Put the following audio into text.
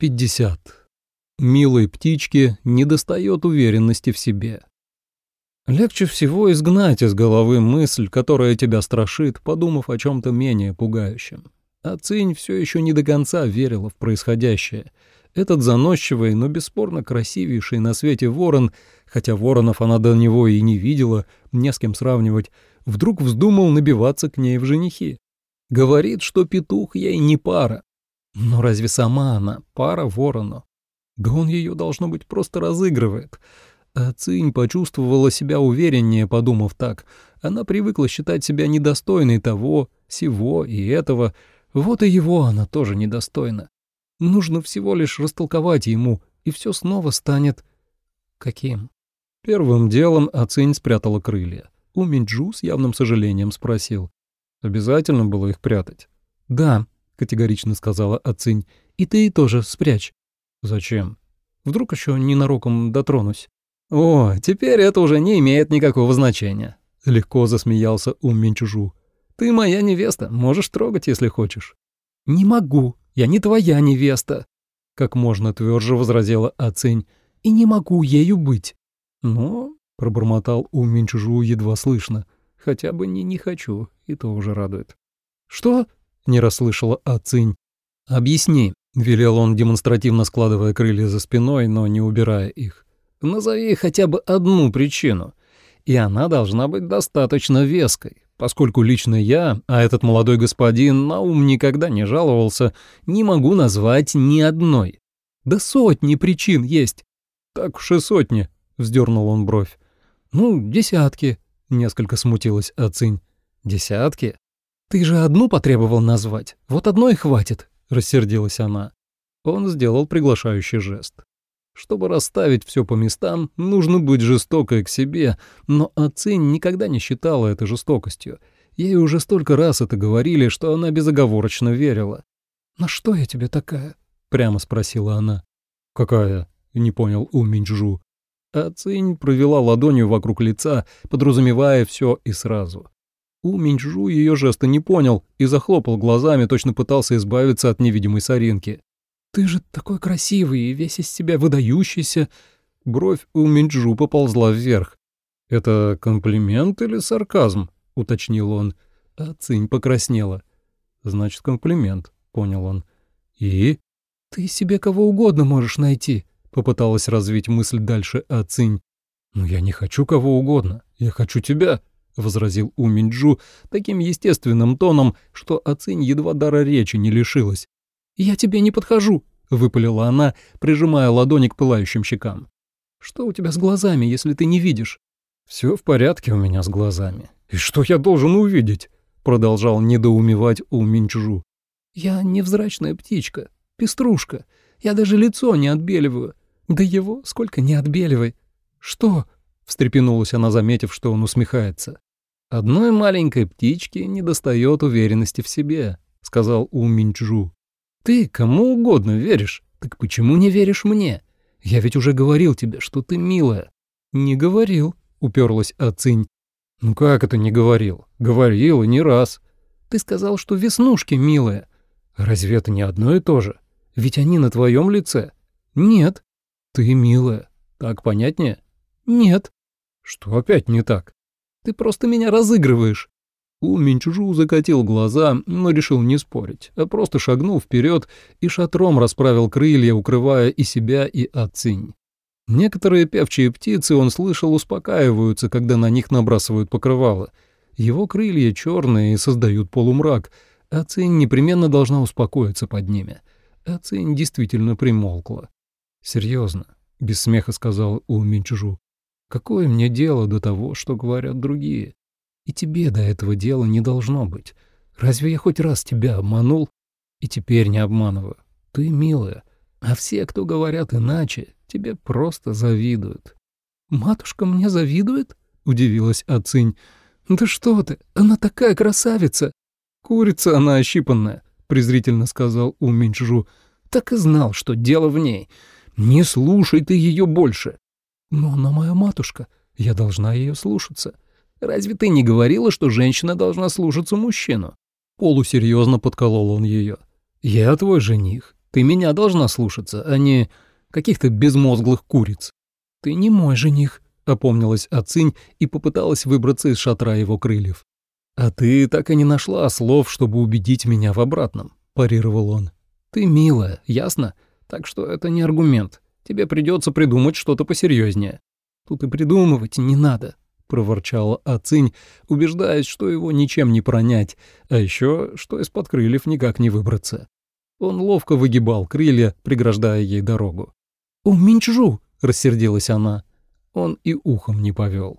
50. Милой птичке недостает уверенности в себе. Легче всего изгнать из головы мысль, которая тебя страшит, подумав о чем-то менее пугающем. А Цинь все еще не до конца верила в происходящее. Этот заносчивый, но бесспорно красивейший на свете ворон, хотя воронов она до него и не видела, не с кем сравнивать, вдруг вздумал набиваться к ней в женихи. Говорит, что петух ей не пара, но разве сама она пара ворону? Да он ее, должно быть, просто разыгрывает. А Цинь почувствовала себя увереннее, подумав так. Она привыкла считать себя недостойной того, всего и этого. Вот и его она тоже недостойна. Нужно всего лишь растолковать ему, и все снова станет... Каким? Первым делом Ацинь спрятала крылья. У Минджу с явным сожалением спросил. Обязательно было их прятать? Да, категорично сказала Ацинь. «И ты тоже спрячь». «Зачем? Вдруг еще ненароком дотронусь». «О, теперь это уже не имеет никакого значения», — легко засмеялся Ум Минчужу. «Ты моя невеста, можешь трогать, если хочешь». «Не могу, я не твоя невеста», — как можно тверже возразила Ацинь. «И не могу ею быть». «Ну», — пробормотал Ум Минчужу едва слышно, — «хотя бы не «не хочу», и то уже радует». «Что?» — не расслышала Ацинь. «Объясни», — велел он, демонстративно складывая крылья за спиной, но не убирая их. «Назови хотя бы одну причину, и она должна быть достаточно веской, поскольку лично я, а этот молодой господин на ум никогда не жаловался, не могу назвать ни одной. Да сотни причин есть». «Так уж и сотни», — вздернул он бровь. «Ну, десятки», — несколько смутилась Ацинь. «Десятки? «Ты же одну потребовал назвать, вот одной хватит», — рассердилась она. Он сделал приглашающий жест. Чтобы расставить все по местам, нужно быть жестокой к себе, но Ацинь никогда не считала это жестокостью. Ей уже столько раз это говорили, что она безоговорочно верила. «На что я тебе такая?» — прямо спросила она. «Какая?» — не понял У Минджу. Ацинь провела ладонью вокруг лица, подразумевая все и сразу. У Минджу ее жеста не понял и захлопал глазами, точно пытался избавиться от невидимой соринки. «Ты же такой красивый и весь из себя выдающийся!» Бровь у Минджу поползла вверх. «Это комплимент или сарказм?» — уточнил он. А Цинь покраснела. «Значит, комплимент», — понял он. «И?» «Ты себе кого угодно можешь найти», — попыталась развить мысль дальше А Цинь. «Но я не хочу кого угодно. Я хочу тебя», — возразил У Минджу таким естественным тоном, что Ацинь едва дара речи не лишилась. «Я тебе не подхожу», — выпалила она, прижимая ладони к пылающим щекам. «Что у тебя с глазами, если ты не видишь?» «Все в порядке у меня с глазами. И что я должен увидеть?» — продолжал недоумевать У Минджу. «Я невзрачная птичка, пеструшка. Я даже лицо не отбеливаю. Да его сколько не отбеливай. Что?» встрепенулась она, заметив, что он усмехается. «Одной маленькой птичке недостает уверенности в себе», — сказал У Минчжу. «Ты кому угодно веришь, так почему не веришь мне? Я ведь уже говорил тебе, что ты милая». «Не говорил», — уперлась Ацинь. «Ну как это не говорил? Говорил и не раз. Ты сказал, что веснушки милые. Разве это не одно и то же? Ведь они на твоем лице». «Нет». «Ты милая. Так понятнее?» «Нет». «Что опять не так? Ты просто меня разыгрываешь». У Минчужу закатил глаза, но решил не спорить, а просто шагнул вперед и шатром расправил крылья, укрывая и себя, и Ацинь. Некоторые певчие птицы, он слышал, успокаиваются, когда на них набрасывают покрывало. Его крылья черные и создают полумрак, а Цинь непременно должна успокоиться под ними. А Цинь действительно примолкла. «Серьезно», — без смеха сказал У Минчужу. Какое мне дело до того, что говорят другие? И тебе до этого дела не должно быть. Разве я хоть раз тебя обманул? И теперь не обманываю. Ты милая. А все, кто говорят иначе, тебе просто завидуют. «Матушка мне завидует?» — удивилась Ацинь. «Да что ты, она такая красавица!» «Курица она ощипанная», — презрительно сказал Уминчжу. «Так и знал, что дело в ней. Не слушай ты ее больше. «Но она моя матушка, я должна ее слушаться. Разве ты не говорила, что женщина должна слушаться мужчину?» Полусерьезно подколол он ее. «Я твой жених, Ты меня должна слушаться, а не каких-то безмозглых куриц. Ты не мой жених, опомнилась Ацинь и попыталась выбраться из шатра его крыльев. А ты так и не нашла слов, чтобы убедить меня в обратном, парировал он. Ты милая, ясно? Так что это не аргумент. Тебе придется придумать что-то посерьезнее. Тут и придумывать не надо, проворчала Ацинь, убеждаясь, что его ничем не пронять, а еще, что из-под крыльев никак не выбраться. Он ловко выгибал крылья, преграждая ей дорогу. «У Минчжу!» — рассердилась она. Он и ухом не повел.